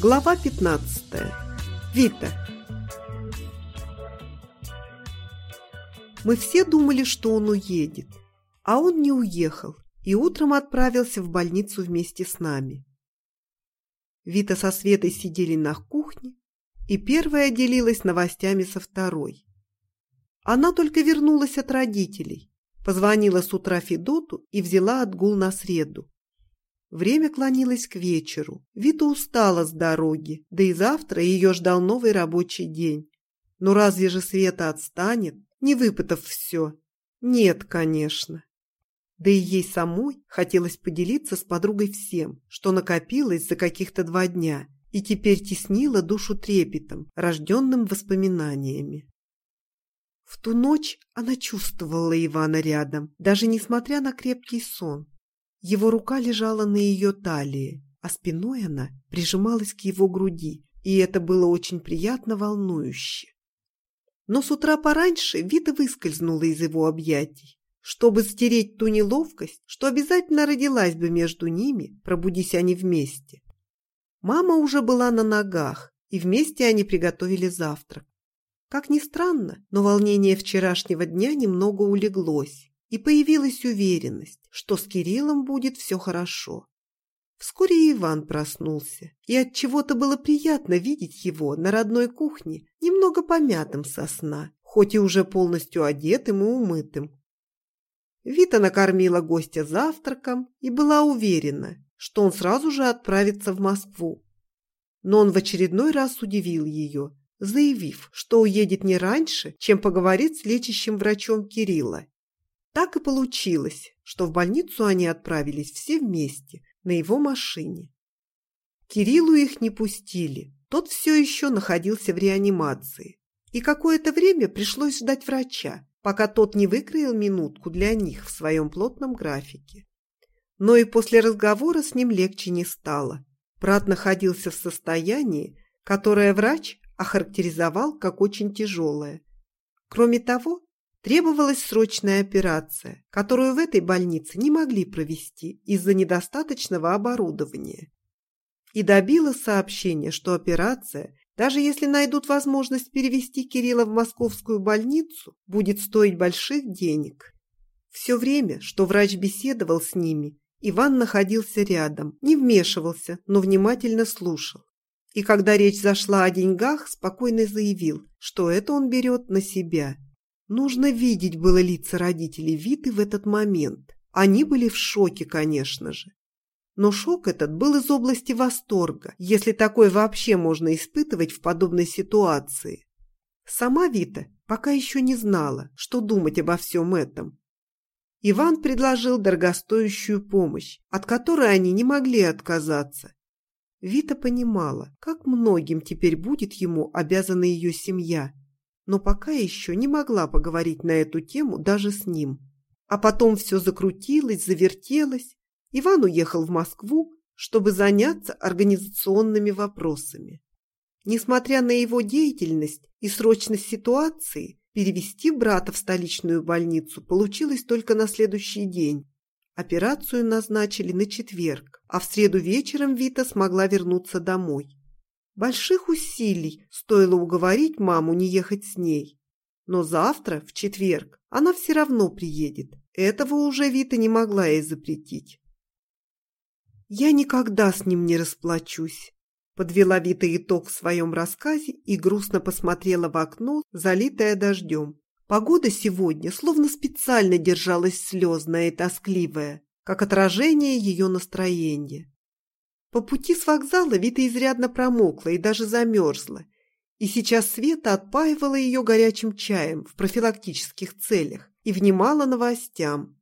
Глава 15. Вита. Мы все думали, что он уедет, а он не уехал и утром отправился в больницу вместе с нами. Вита со Светой сидели на кухне, и первая делилась новостями со второй. Она только вернулась от родителей, позвонила с утра Федоту и взяла отгул на среду. Время клонилось к вечеру. Вита устала с дороги, да и завтра ее ждал новый рабочий день. Но разве же Света отстанет, не выпытав все? Нет, конечно. Да и ей самой хотелось поделиться с подругой всем, что накопилось за каких-то два дня и теперь теснило душу трепетом, рожденным воспоминаниями. В ту ночь она чувствовала Ивана рядом, даже несмотря на крепкий сон. Его рука лежала на ее талии, а спиной она прижималась к его груди, и это было очень приятно волнующе. Но с утра пораньше Вита выскользнула из его объятий, чтобы стереть ту неловкость, что обязательно родилась бы между ними, пробудись они вместе. Мама уже была на ногах, и вместе они приготовили завтрак. Как ни странно, но волнение вчерашнего дня немного улеглось, и появилась уверенность, что с Кириллом будет все хорошо. Вскоре Иван проснулся, и от чего то было приятно видеть его на родной кухне, немного помятым со сна, хоть и уже полностью одетым и умытым. Вита накормила гостя завтраком и была уверена, что он сразу же отправится в Москву. Но он в очередной раз удивил ее, заявив, что уедет не раньше, чем поговорит с лечащим врачом Кирилла так и получилось, что в больницу они отправились все вместе на его машине. Кириллу их не пустили, тот все еще находился в реанимации. И какое-то время пришлось ждать врача, пока тот не выкроил минутку для них в своем плотном графике. Но и после разговора с ним легче не стало. Брат находился в состоянии, которое врач охарактеризовал как очень тяжелое. Кроме того, Требовалась срочная операция, которую в этой больнице не могли провести из-за недостаточного оборудования. И добило сообщение, что операция, даже если найдут возможность перевести Кирилла в московскую больницу, будет стоить больших денег. Все время, что врач беседовал с ними, Иван находился рядом, не вмешивался, но внимательно слушал. И когда речь зашла о деньгах, спокойно заявил, что это он берет на себя – Нужно видеть было лица родителей Виты в этот момент. Они были в шоке, конечно же. Но шок этот был из области восторга, если такое вообще можно испытывать в подобной ситуации. Сама Вита пока еще не знала, что думать обо всем этом. Иван предложил дорогостоящую помощь, от которой они не могли отказаться. Вита понимала, как многим теперь будет ему обязана ее семья, но пока еще не могла поговорить на эту тему даже с ним. А потом все закрутилось, завертелось. Иван уехал в Москву, чтобы заняться организационными вопросами. Несмотря на его деятельность и срочность ситуации, перевести брата в столичную больницу получилось только на следующий день. Операцию назначили на четверг, а в среду вечером Вита смогла вернуться домой. Больших усилий стоило уговорить маму не ехать с ней. Но завтра, в четверг, она все равно приедет. Этого уже Вита не могла ей запретить. «Я никогда с ним не расплачусь», – подвела Вита итог в своем рассказе и грустно посмотрела в окно, залитое дождем. Погода сегодня словно специально держалась слезная и тоскливая, как отражение ее настроения. По пути с вокзала Вита изрядно промокла и даже замерзла, и сейчас Света отпаивала ее горячим чаем в профилактических целях и внимала новостям.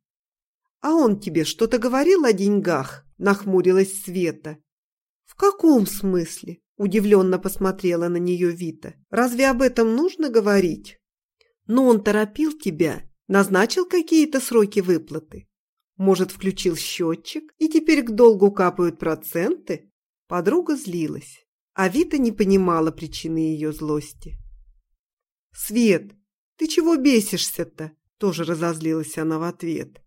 «А он тебе что-то говорил о деньгах?» – нахмурилась Света. «В каком смысле?» – удивленно посмотрела на нее Вита. «Разве об этом нужно говорить?» «Но он торопил тебя, назначил какие-то сроки выплаты. Может, включил счетчик, и теперь к долгу капают проценты? Подруга злилась, а Вита не понимала причины ее злости. «Свет, ты чего бесишься-то?» Тоже разозлилась она в ответ.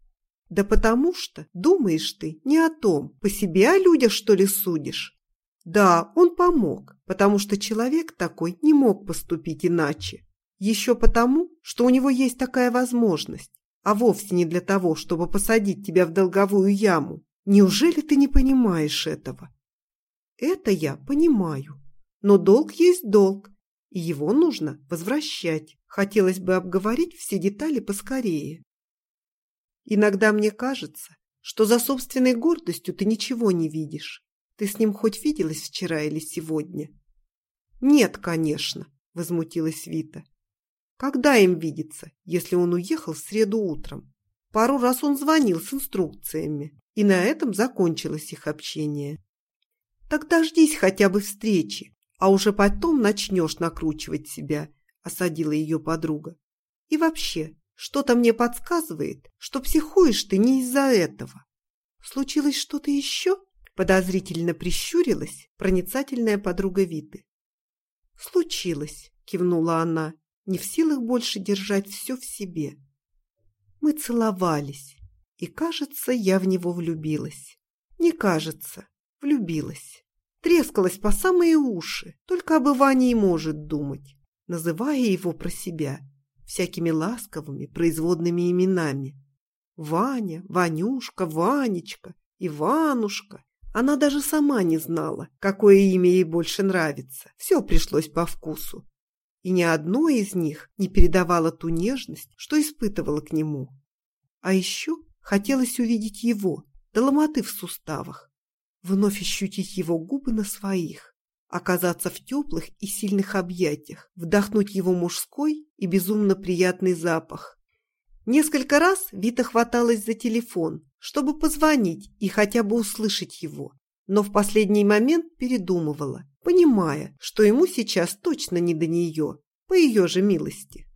«Да потому что, думаешь ты, не о том, по себе о людях, что ли, судишь? Да, он помог, потому что человек такой не мог поступить иначе. Еще потому, что у него есть такая возможность, а вовсе не для того, чтобы посадить тебя в долговую яму. Неужели ты не понимаешь этого? Это я понимаю. Но долг есть долг, и его нужно возвращать. Хотелось бы обговорить все детали поскорее. Иногда мне кажется, что за собственной гордостью ты ничего не видишь. Ты с ним хоть виделась вчера или сегодня? Нет, конечно, возмутилась Вита. Когда им видеться, если он уехал в среду утром? Пару раз он звонил с инструкциями, и на этом закончилось их общение. Так дождись хотя бы встречи, а уже потом начнешь накручивать себя, осадила ее подруга. И вообще, что-то мне подсказывает, что психуешь ты не из-за этого. Случилось что-то еще? Подозрительно прищурилась проницательная подруга Виты. Случилось, кивнула она, не в силах больше держать все в себе. Мы целовались, и, кажется, я в него влюбилась. Не кажется, влюбилась. Трескалась по самые уши, только об Иване и может думать, называя его про себя всякими ласковыми производными именами. Ваня, Ванюшка, Ванечка, Иванушка. Она даже сама не знала, какое имя ей больше нравится. Все пришлось по вкусу. И ни одно из них не передавало ту нежность, что испытывала к нему. А еще хотелось увидеть его, до ломоты в суставах, вновь ощутить его губы на своих, оказаться в теплых и сильных объятиях, вдохнуть его мужской и безумно приятный запах. Несколько раз Вита хваталась за телефон, чтобы позвонить и хотя бы услышать его, но в последний момент передумывала, понимая, что ему сейчас точно не до нее, по ее же милости.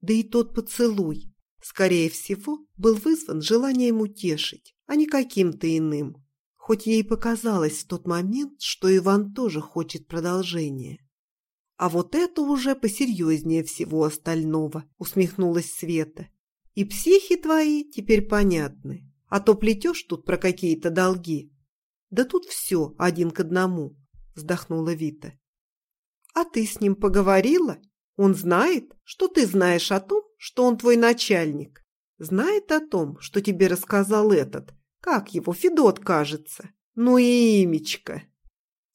Да и тот поцелуй, скорее всего, был вызван желанием утешить, а не каким-то иным хоть ей показалось в тот момент, что Иван тоже хочет продолжения. «А вот это уже посерьезнее всего остального», — усмехнулась Света. «И психи твои теперь понятны, а то плетешь тут про какие-то долги». «Да тут все один к одному», — вздохнула Вита. «А ты с ним поговорила? Он знает, что ты знаешь о том, что он твой начальник. Знает о том, что тебе рассказал этот, как его, Федот, кажется. Ну и имечко.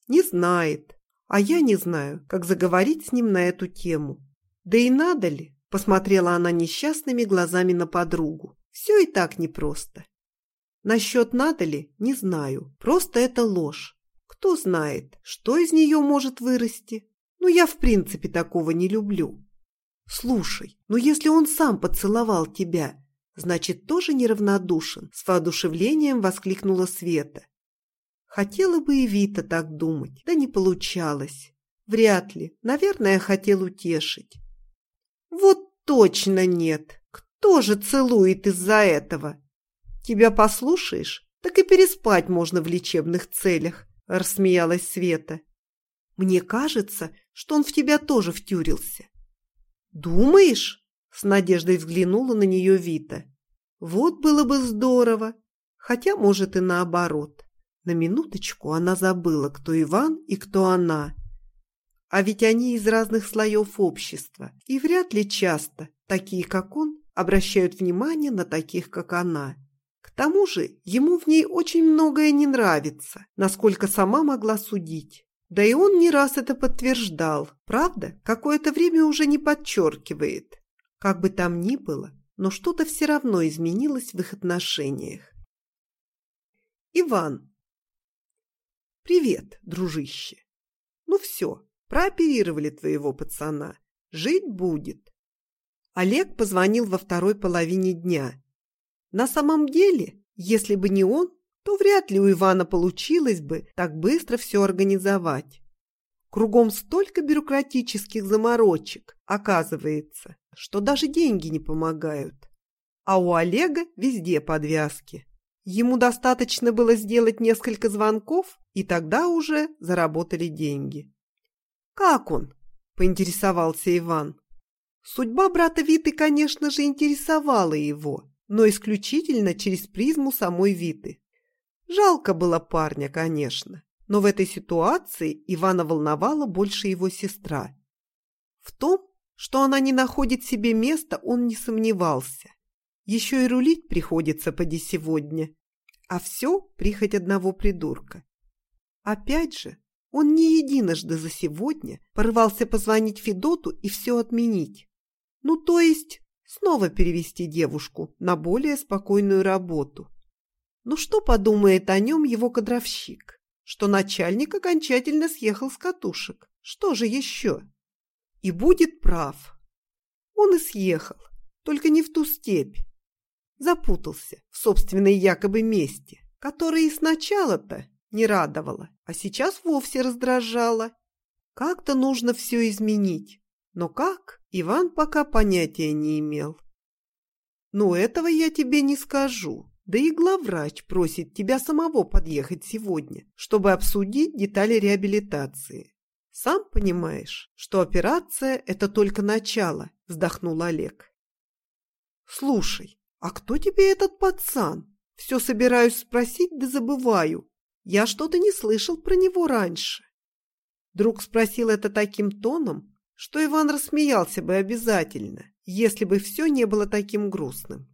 Не знает. А я не знаю, как заговорить с ним на эту тему. Да и надо ли? Посмотрела она несчастными глазами на подругу. Все и так непросто. Насчет надо ли, не знаю. Просто это ложь. Кто знает, что из нее может вырасти. Ну, я в принципе такого не люблю. Слушай, ну если он сам поцеловал тебя, Значит, тоже неравнодушен, с воодушевлением воскликнула Света. Хотела бы и Вита так думать, да не получалось. Вряд ли. Наверное, хотел утешить. Вот точно нет. Кто же целует из-за этого? Тебя послушаешь, так и переспать можно в лечебных целях, рассмеялась Света. Мне кажется, что он в тебя тоже втюрился. Думаешь? С надеждой взглянула на нее Вита. Вот было бы здорово. Хотя, может, и наоборот. На минуточку она забыла, кто Иван и кто она. А ведь они из разных слоев общества, и вряд ли часто, такие как он, обращают внимание на таких, как она. Тому же ему в ней очень многое не нравится, насколько сама могла судить. Да и он не раз это подтверждал, правда, какое-то время уже не подчеркивает. Как бы там ни было, но что-то все равно изменилось в их отношениях. Иван. Привет, дружище. Ну все, прооперировали твоего пацана. Жить будет. Олег позвонил во второй половине дня. На самом деле, если бы не он, то вряд ли у Ивана получилось бы так быстро все организовать. Кругом столько бюрократических заморочек, оказывается, что даже деньги не помогают. А у Олега везде подвязки. Ему достаточно было сделать несколько звонков, и тогда уже заработали деньги. «Как он?» – поинтересовался Иван. Судьба брата Виты, конечно же, интересовала его, но исключительно через призму самой Виты. Жалко было парня, конечно. Но в этой ситуации Ивана волновала больше его сестра. В том, что она не находит себе места, он не сомневался. Еще и рулить приходится поди сегодня. А все прихоть одного придурка. Опять же, он не единожды за сегодня порывался позвонить Федоту и все отменить. Ну, то есть, снова перевести девушку на более спокойную работу. Ну, что подумает о нем его кадровщик? что начальник окончательно съехал с катушек. Что же еще? И будет прав. Он и съехал, только не в ту степь. Запутался в собственной якобы мести, которая и сначала-то не радовала, а сейчас вовсе раздражала. Как-то нужно все изменить. Но как, Иван пока понятия не имел. «Ну, этого я тебе не скажу», да и главврач просит тебя самого подъехать сегодня, чтобы обсудить детали реабилитации. Сам понимаешь, что операция – это только начало, вздохнул Олег. Слушай, а кто тебе этот пацан? Все собираюсь спросить, да забываю. Я что-то не слышал про него раньше. Друг спросил это таким тоном, что Иван рассмеялся бы обязательно, если бы все не было таким грустным.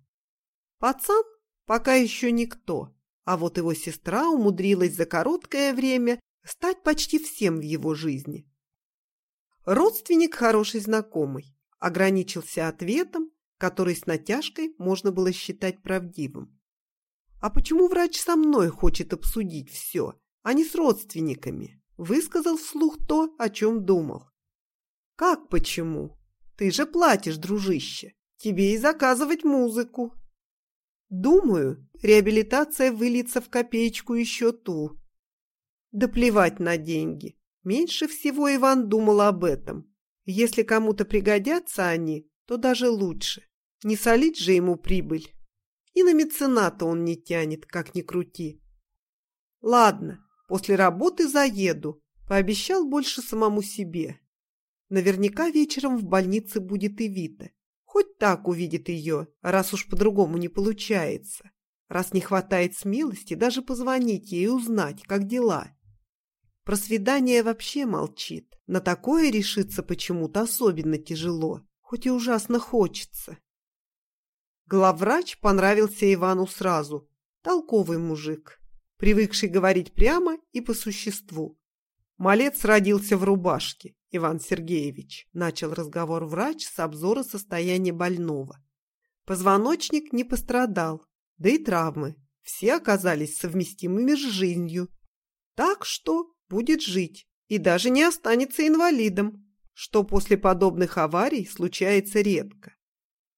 Пацан Пока еще никто, а вот его сестра умудрилась за короткое время стать почти всем в его жизни. Родственник хороший знакомый, ограничился ответом, который с натяжкой можно было считать правдивым. «А почему врач со мной хочет обсудить все, а не с родственниками?» Высказал вслух то, о чем думал. «Как почему? Ты же платишь, дружище. Тебе и заказывать музыку». Думаю, реабилитация выльется в копеечку еще ту. Да плевать на деньги. Меньше всего Иван думал об этом. Если кому-то пригодятся они, то даже лучше. Не солить же ему прибыль. И на мецената он не тянет, как ни крути. Ладно, после работы заеду. Пообещал больше самому себе. Наверняка вечером в больнице будет и Вита. Хоть так увидит ее, раз уж по-другому не получается. Раз не хватает смелости даже позвонить ей и узнать, как дела. Про свидание вообще молчит. На такое решиться почему-то особенно тяжело, хоть и ужасно хочется. Главврач понравился Ивану сразу. Толковый мужик, привыкший говорить прямо и по существу. Малец родился в рубашке, Иван Сергеевич, начал разговор врач с обзора состояния больного. Позвоночник не пострадал, да и травмы. Все оказались совместимыми с жизнью. Так что будет жить и даже не останется инвалидом, что после подобных аварий случается редко.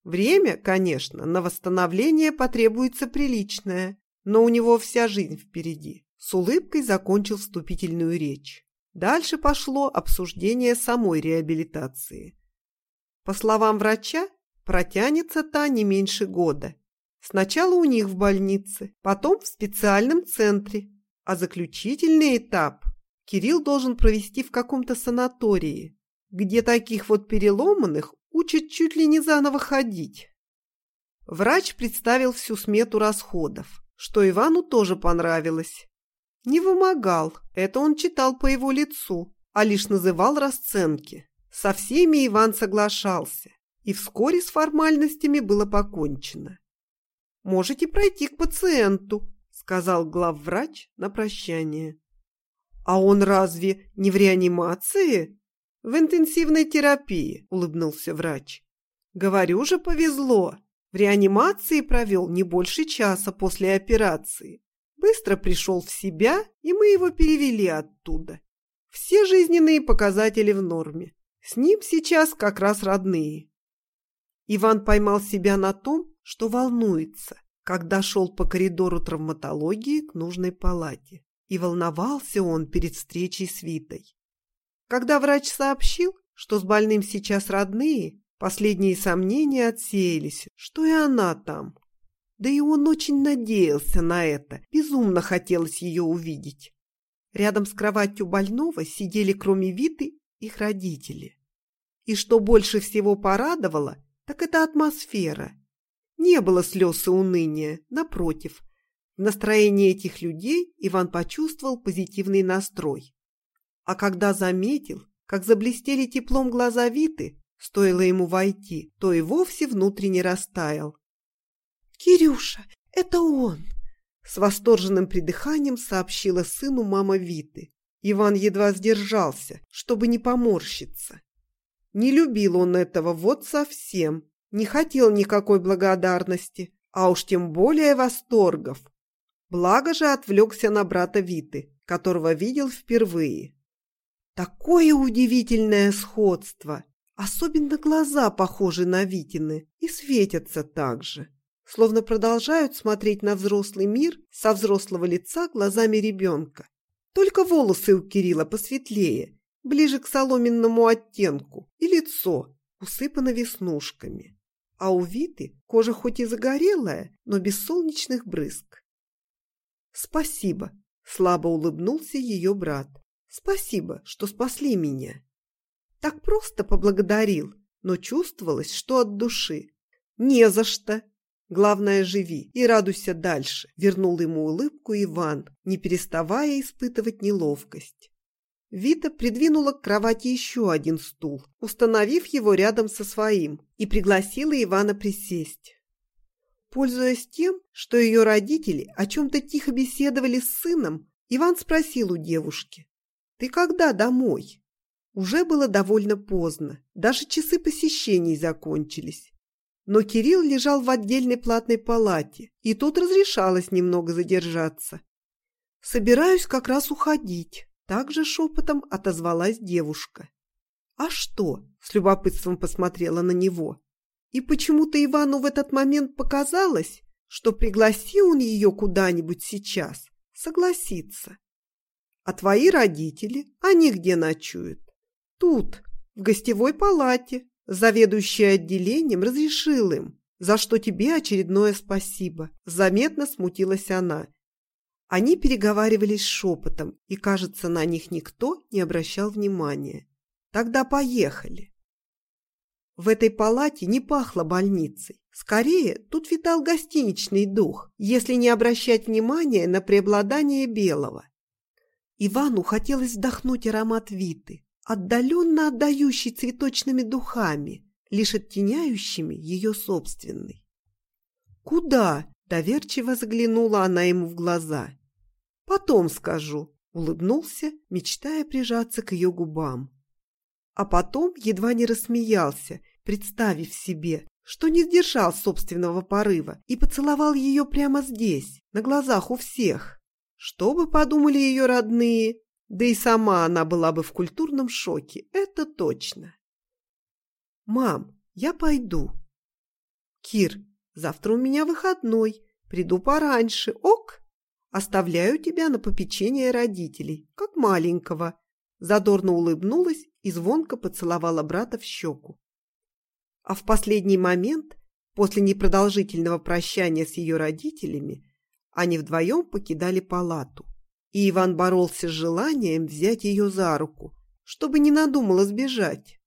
Время, конечно, на восстановление потребуется приличное, но у него вся жизнь впереди. С улыбкой закончил вступительную речь. Дальше пошло обсуждение самой реабилитации. По словам врача, протянется та не меньше года. Сначала у них в больнице, потом в специальном центре, а заключительный этап Кирилл должен провести в каком-то санатории, где таких вот переломанных учат чуть ли не заново ходить. Врач представил всю смету расходов, что Ивану тоже понравилось. Не вымогал, это он читал по его лицу, а лишь называл расценки. Со всеми Иван соглашался, и вскоре с формальностями было покончено. «Можете пройти к пациенту», — сказал главврач на прощание. «А он разве не в реанимации?» «В интенсивной терапии», — улыбнулся врач. «Говорю же, повезло. В реанимации провел не больше часа после операции быстро пришел в себя, и мы его перевели оттуда. Все жизненные показатели в норме. С ним сейчас как раз родные. Иван поймал себя на том, что волнуется, когда шел по коридору травматологии к нужной палате. И волновался он перед встречей с Витой. Когда врач сообщил, что с больным сейчас родные, последние сомнения отсеялись, что и она там, да и он очень надеялся на это, безумно хотелось ее увидеть. Рядом с кроватью больного сидели, кроме Виты, их родители. И что больше всего порадовало, так это атмосфера. Не было слез и уныния, напротив. В настроении этих людей Иван почувствовал позитивный настрой. А когда заметил, как заблестели теплом глаза Виты, стоило ему войти, то и вовсе внутренне растаял. «Кирюша, это он!» С восторженным придыханием сообщила сыну мама Виты. Иван едва сдержался, чтобы не поморщиться. Не любил он этого вот совсем, не хотел никакой благодарности, а уж тем более восторгов. Благо же отвлекся на брата Виты, которого видел впервые. Такое удивительное сходство! Особенно глаза похожи на Витины и светятся так же, словно продолжают смотреть на взрослый мир со взрослого лица глазами ребенка. Только волосы у Кирилла посветлее, ближе к соломенному оттенку, и лицо усыпано веснушками. А у Виты кожа хоть и загорелая, но без солнечных брызг. «Спасибо», — слабо улыбнулся ее брат. «Спасибо, что спасли меня». Так просто поблагодарил, но чувствовалось, что от души. «Не за что!» Главное, живи и радуйся дальше, вернул ему улыбку Иван, не переставая испытывать неловкость. Вита придвинула к кровати еще один стул, установив его рядом со своим, и пригласила Ивана присесть. Пользуясь тем, что ее родители о чем-то тихо беседовали с сыном, Иван спросил у девушки, «Ты когда домой?» Уже было довольно поздно, даже часы посещений закончились. Но Кирилл лежал в отдельной платной палате, и тут разрешалось немного задержаться. «Собираюсь как раз уходить», — также шепотом отозвалась девушка. «А что?» — с любопытством посмотрела на него. И почему-то Ивану в этот момент показалось, что пригласи он ее куда-нибудь сейчас, согласится. А твои родители, они где ночуют? Тут, в гостевой палате, Заведующий отделением разрешил им, за что тебе очередное спасибо. Заметно смутилась она. Они переговаривались шепотом, и, кажется, на них никто не обращал внимания. Тогда поехали. В этой палате не пахло больницей. Скорее, тут витал гостиничный дух, если не обращать внимания на преобладание белого. Ивану хотелось вдохнуть аромат Виты, отдаленно отдающий цветочными духами, лишь оттеняющими ее собственный. «Куда?» – доверчиво заглянула она ему в глаза. «Потом скажу», – улыбнулся, мечтая прижаться к ее губам. А потом едва не рассмеялся, представив себе, что не сдержал собственного порыва и поцеловал ее прямо здесь, на глазах у всех. Что бы подумали ее родные, да и сама она была бы в культурном шоке, это точно. «Мам, я пойду». «Кир, завтра у меня выходной, приду пораньше, ок? Оставляю тебя на попечение родителей, как маленького». Задорно улыбнулась и звонко поцеловала брата в щеку. А в последний момент, после непродолжительного прощания с ее родителями, они вдвоем покидали палату и Иван боролся с желанием взять ее за руку, чтобы не надумала сбежать.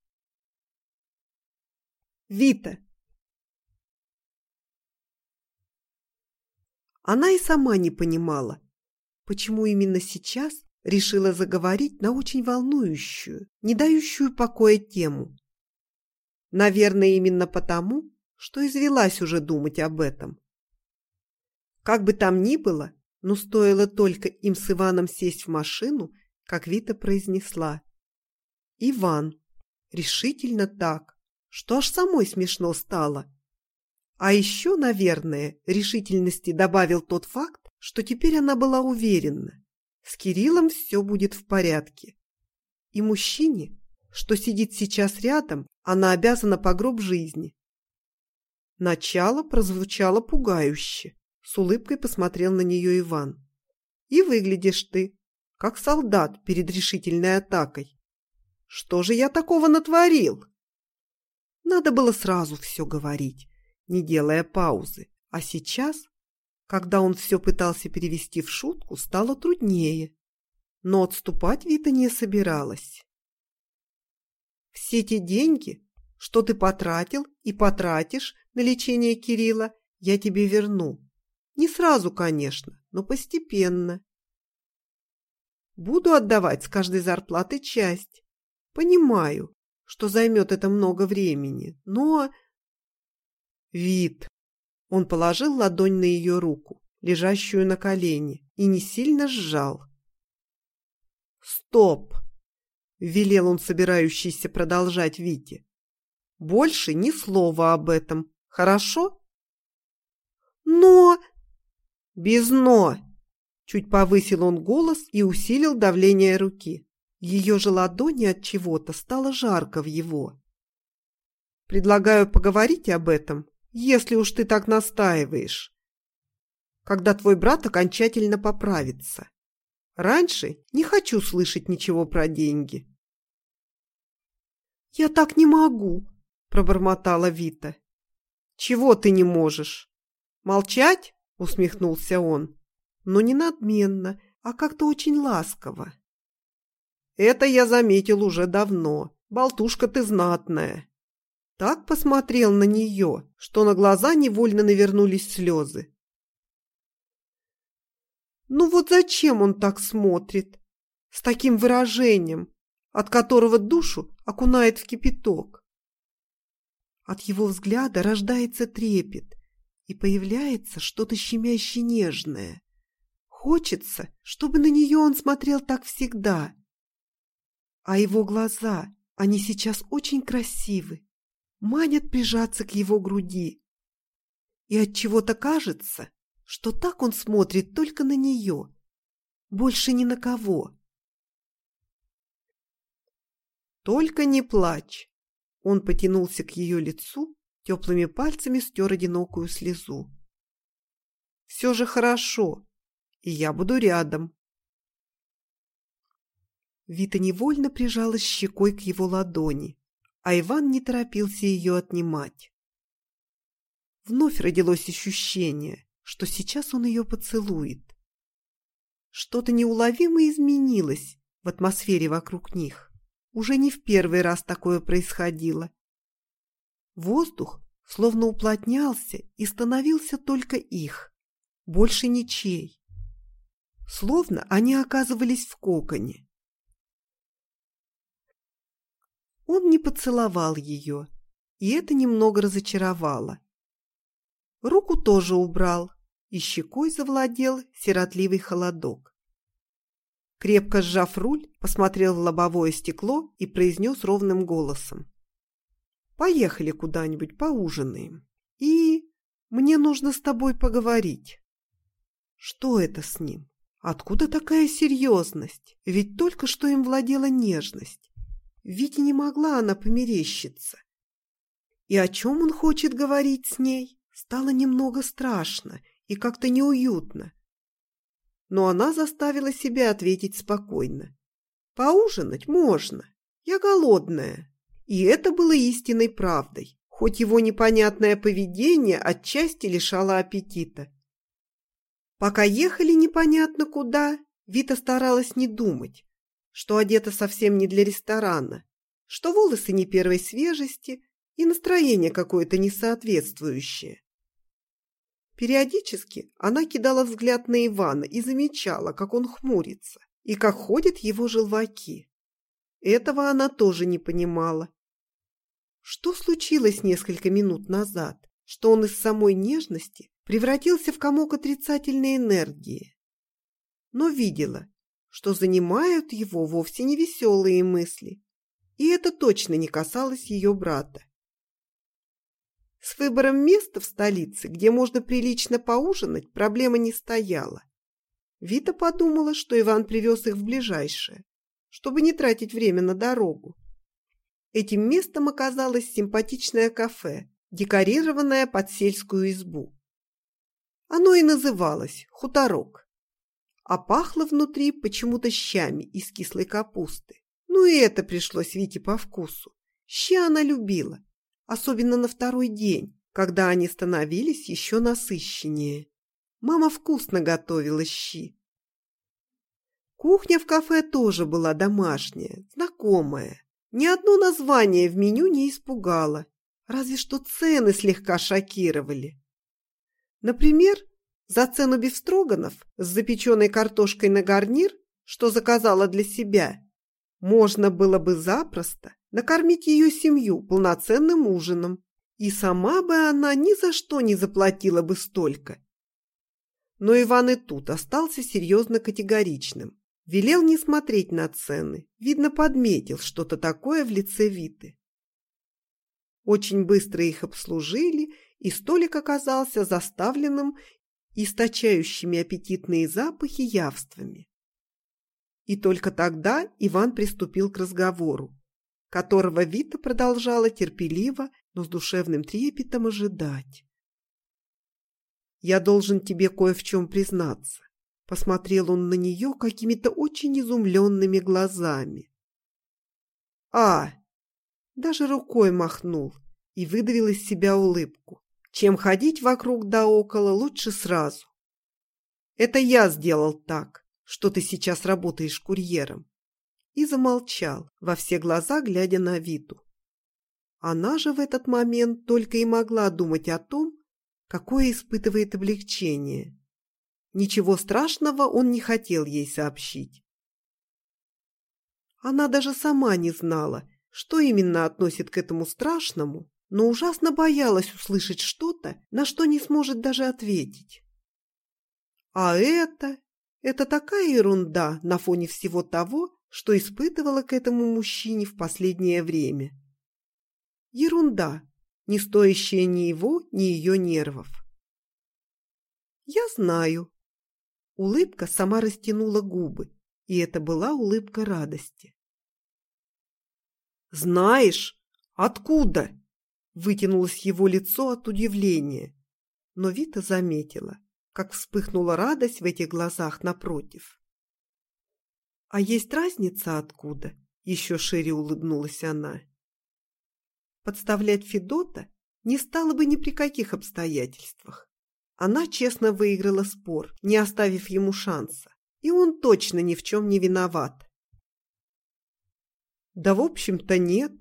Вита. Она и сама не понимала, почему именно сейчас решила заговорить на очень волнующую, не дающую покоя тему. Наверное, именно потому, что извелась уже думать об этом. Как бы там ни было, но стоило только им с Иваном сесть в машину, как Вита произнесла. «Иван, решительно так, что аж самой смешно стало. А еще, наверное, решительности добавил тот факт, что теперь она была уверена. С Кириллом все будет в порядке. И мужчине, что сидит сейчас рядом, она обязана по гроб жизни. Начало прозвучало пугающе. С улыбкой посмотрел на нее Иван. И выглядишь ты, как солдат перед решительной атакой. Что же я такого натворил? Надо было сразу все говорить, не делая паузы. А сейчас, когда он все пытался перевести в шутку, стало труднее. Но отступать Вита не собиралась. Все те деньги, что ты потратил и потратишь на лечение Кирилла, я тебе верну. Не сразу, конечно, но постепенно. Буду отдавать с каждой зарплаты часть. Понимаю, что займет это много времени, но... Вид. Он положил ладонь на ее руку, лежащую на колени, и не сильно сжал. «Стоп!» — велел он, собирающийся продолжать Вите. «Больше ни слова об этом, хорошо?» «Но...» «Без «но». Чуть повысил он голос и усилил давление руки. Ее же ладони от чего-то стало жарко в его. «Предлагаю поговорить об этом, если уж ты так настаиваешь, когда твой брат окончательно поправится. Раньше не хочу слышать ничего про деньги». «Я так не могу», — пробормотала Вита. «Чего ты не можешь? Молчать?» — усмехнулся он. Но не надменно, а как-то очень ласково. «Это я заметил уже давно. Болтушка ты знатная». Так посмотрел на нее, что на глаза невольно навернулись слезы. «Ну вот зачем он так смотрит? С таким выражением, от которого душу окунает в кипяток?» От его взгляда рождается трепет, и появляется что-то щемяще нежное. Хочется, чтобы на нее он смотрел так всегда. А его глаза, они сейчас очень красивы, манят прижаться к его груди. И от чего-то кажется, что так он смотрит только на нее, больше ни на кого. Только не плачь. Он потянулся к ее лицу теплыми пальцами стер одинокую слезу. «Все же хорошо, и я буду рядом». Вита невольно прижалась щекой к его ладони, а Иван не торопился ее отнимать. Вновь родилось ощущение, что сейчас он ее поцелует. Что-то неуловимо изменилось в атмосфере вокруг них. Уже не в первый раз такое происходило. Воздух словно уплотнялся и становился только их, больше ничей. Словно они оказывались в коконе. Он не поцеловал ее, и это немного разочаровало. Руку тоже убрал, и щекой завладел сиротливый холодок. Крепко сжав руль, посмотрел в лобовое стекло и произнес ровным голосом. Поехали куда-нибудь поужинаем. И мне нужно с тобой поговорить. Что это с ним? Откуда такая серьезность? Ведь только что им владела нежность. Ведь не могла она померещиться. И о чем он хочет говорить с ней, стало немного страшно и как-то неуютно. Но она заставила себя ответить спокойно. «Поужинать можно. Я голодная». И это было истинной правдой, хоть его непонятное поведение отчасти лишало аппетита. Пока ехали непонятно куда, Вита старалась не думать, что одета совсем не для ресторана, что волосы не первой свежести и настроение какое-то несоответствующее. Периодически она кидала взгляд на Ивана и замечала, как он хмурится и как ходят его желваки. Этого она тоже не понимала что случилось несколько минут назад, что он из самой нежности превратился в комок отрицательной энергии? Но видела, что занимают его вовсе не веселые мысли, и это точно не касалось ее брата. С выбором места в столице, где можно прилично поужинать, проблема не стояла. Вита подумала, что Иван привез их в ближайшее, чтобы не тратить время на дорогу. Этим местом оказалось симпатичное кафе, декорированное под сельскую избу. Оно и называлось «Хуторок», а пахло внутри почему-то щами из кислой капусты. Ну и это пришлось Вите по вкусу. Щи она любила, особенно на второй день, когда они становились еще насыщеннее. Мама вкусно готовила щи. Кухня в кафе тоже была домашняя, знакомая. Ни одно название в меню не испугало, разве что цены слегка шокировали. Например, За цену бифстроганов с запеченной картошкой на гарнир, что заказала для себя, можно было бы запросто накормить ее семью полноценным ужином, и сама бы она ни за что не заплатила бы столько. Но Иван и тут остался серьезно категоричным. Велел не смотреть на цены, видно, подметил что-то такое в лице Виты. Очень быстро их обслужили, и столик оказался заставленным источающими аппетитные запахи явствами. И только тогда Иван приступил к разговору, которого Вита продолжала терпеливо, но с душевным трепетом ожидать. «Я должен тебе кое в чем признаться. Посмотрел он на нее какими-то очень изумленными глазами. «А!» Даже рукой махнул и выдавил из себя улыбку. Чем ходить вокруг да около, лучше сразу. «Это я сделал так, что ты сейчас работаешь курьером». И замолчал, во все глаза глядя на Виту. Она же в этот момент только и могла думать о том, какое испытывает облегчение. Ничего страшного он не хотел ей сообщить. Она даже сама не знала, что именно относит к этому страшному, но ужасно боялась услышать что-то, на что не сможет даже ответить. А это... это такая ерунда на фоне всего того, что испытывала к этому мужчине в последнее время. Ерунда, не стоящая ни его, ни ее нервов. «Я знаю», Улыбка сама растянула губы, и это была улыбка радости. «Знаешь, откуда?» – вытянулось его лицо от удивления. Но Вита заметила, как вспыхнула радость в этих глазах напротив. «А есть разница откуда?» – еще шире улыбнулась она. Подставлять Федота не стало бы ни при каких обстоятельствах. Она честно выиграла спор, не оставив ему шанса. И он точно ни в чем не виноват. Да, в общем-то, нет.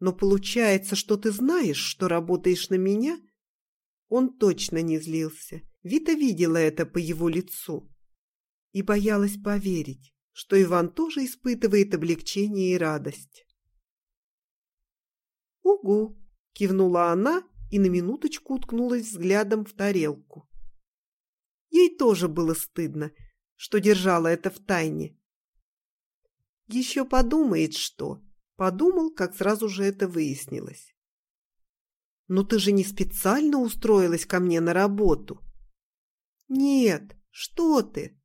Но получается, что ты знаешь, что работаешь на меня? Он точно не злился. Вита видела это по его лицу. И боялась поверить, что Иван тоже испытывает облегчение и радость. «Угу!» – кивнула она и на минуточку уткнулась взглядом в тарелку. Ей тоже было стыдно, что держала это в тайне. Еще подумает, что. Подумал, как сразу же это выяснилось. «Но ты же не специально устроилась ко мне на работу?» «Нет, что ты!»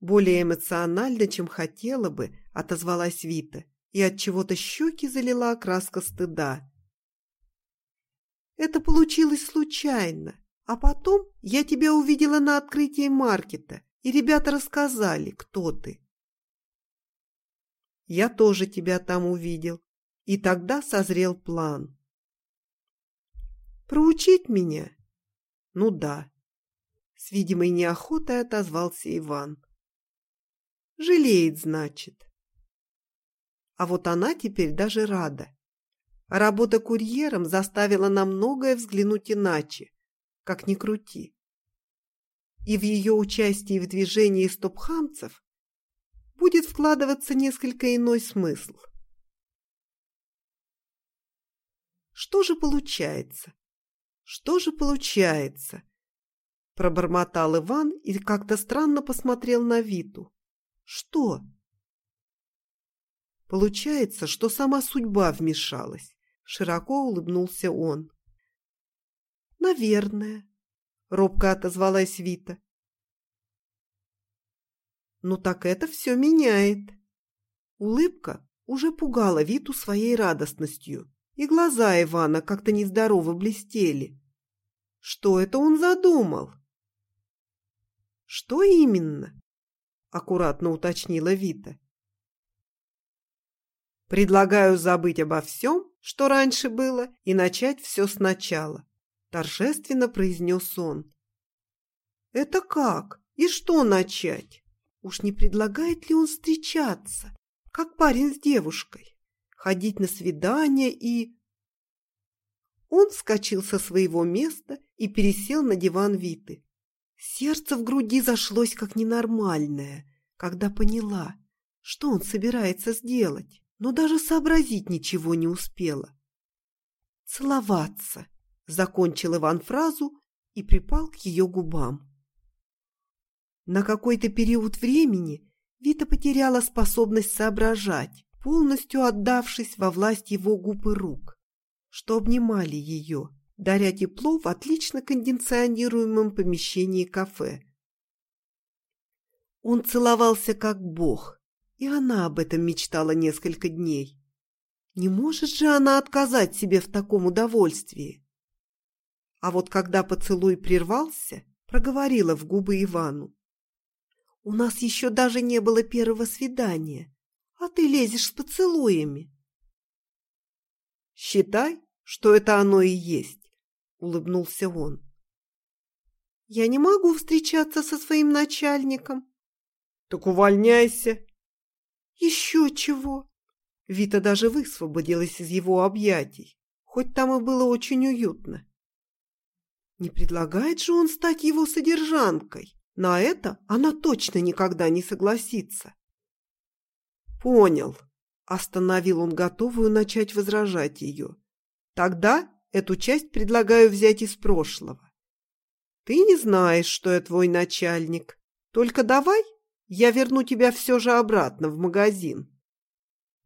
Более эмоционально, чем хотела бы, отозвалась Вита, и от чего то щеки залила краска стыда. Это получилось случайно. А потом я тебя увидела на открытии маркета, и ребята рассказали, кто ты. Я тоже тебя там увидел, и тогда созрел план. Проучить меня? Ну да. С видимой неохотой отозвался Иван. Жалеет, значит. А вот она теперь даже рада. Работа курьером заставила на многое взглянуть иначе, как ни крути. И в ее участии в движении стопхамцев будет вкладываться несколько иной смысл. Что же получается? Что же получается? Пробормотал Иван и как-то странно посмотрел на Виту. Что? Получается, что сама судьба вмешалась. Широко улыбнулся он. «Наверное», — робко отозвалась Вита. «Ну так это все меняет». Улыбка уже пугала Виту своей радостностью, и глаза Ивана как-то нездорово блестели. Что это он задумал? «Что именно?» — аккуратно уточнила Вита. «Предлагаю забыть обо всем что раньше было, и начать все сначала», – торжественно произнес он. «Это как? И что начать? Уж не предлагает ли он встречаться, как парень с девушкой, ходить на свидание и...» Он вскочил со своего места и пересел на диван Виты. Сердце в груди зашлось как ненормальное, когда поняла, что он собирается сделать, но даже сообразить ничего не успела. «Целоваться», — закончил Иван фразу и припал к ее губам. На какой-то период времени Вита потеряла способность соображать, полностью отдавшись во власть его губ и рук, что обнимали ее, даря тепло в отлично кондиционируемом помещении кафе. Он целовался как бог, и она об этом мечтала несколько дней. Не может же она отказать себе в таком удовольствии? А вот когда поцелуй прервался, проговорила в губы Ивану. «У нас еще даже не было первого свидания, а ты лезешь с поцелуями». «Считай, что это оно и есть», — улыбнулся он. «Я не могу встречаться со своим начальником». «Так увольняйся». «Еще чего?» Вита даже высвободилась из его объятий, хоть там и было очень уютно. Не предлагает же он стать его содержанкой. На это она точно никогда не согласится. Понял. Остановил он готовую начать возражать ее. Тогда эту часть предлагаю взять из прошлого. Ты не знаешь, что я твой начальник. Только давай я верну тебя все же обратно в магазин.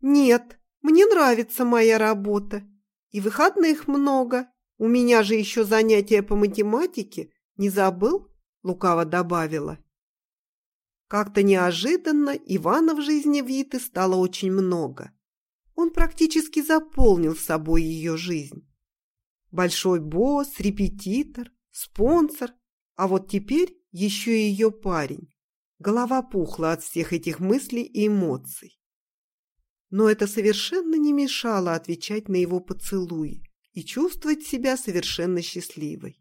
Нет, мне нравится моя работа. И выходных много. У меня же еще занятия по математике. Не забыл? Лукаво добавила. Как-то неожиданно Ивана в жизни Виты стало очень много. Он практически заполнил собой ее жизнь. Большой босс, репетитор, спонсор, а вот теперь еще и ее парень. Голова пухла от всех этих мыслей и эмоций но это совершенно не мешало отвечать на его поцелуи и чувствовать себя совершенно счастливой.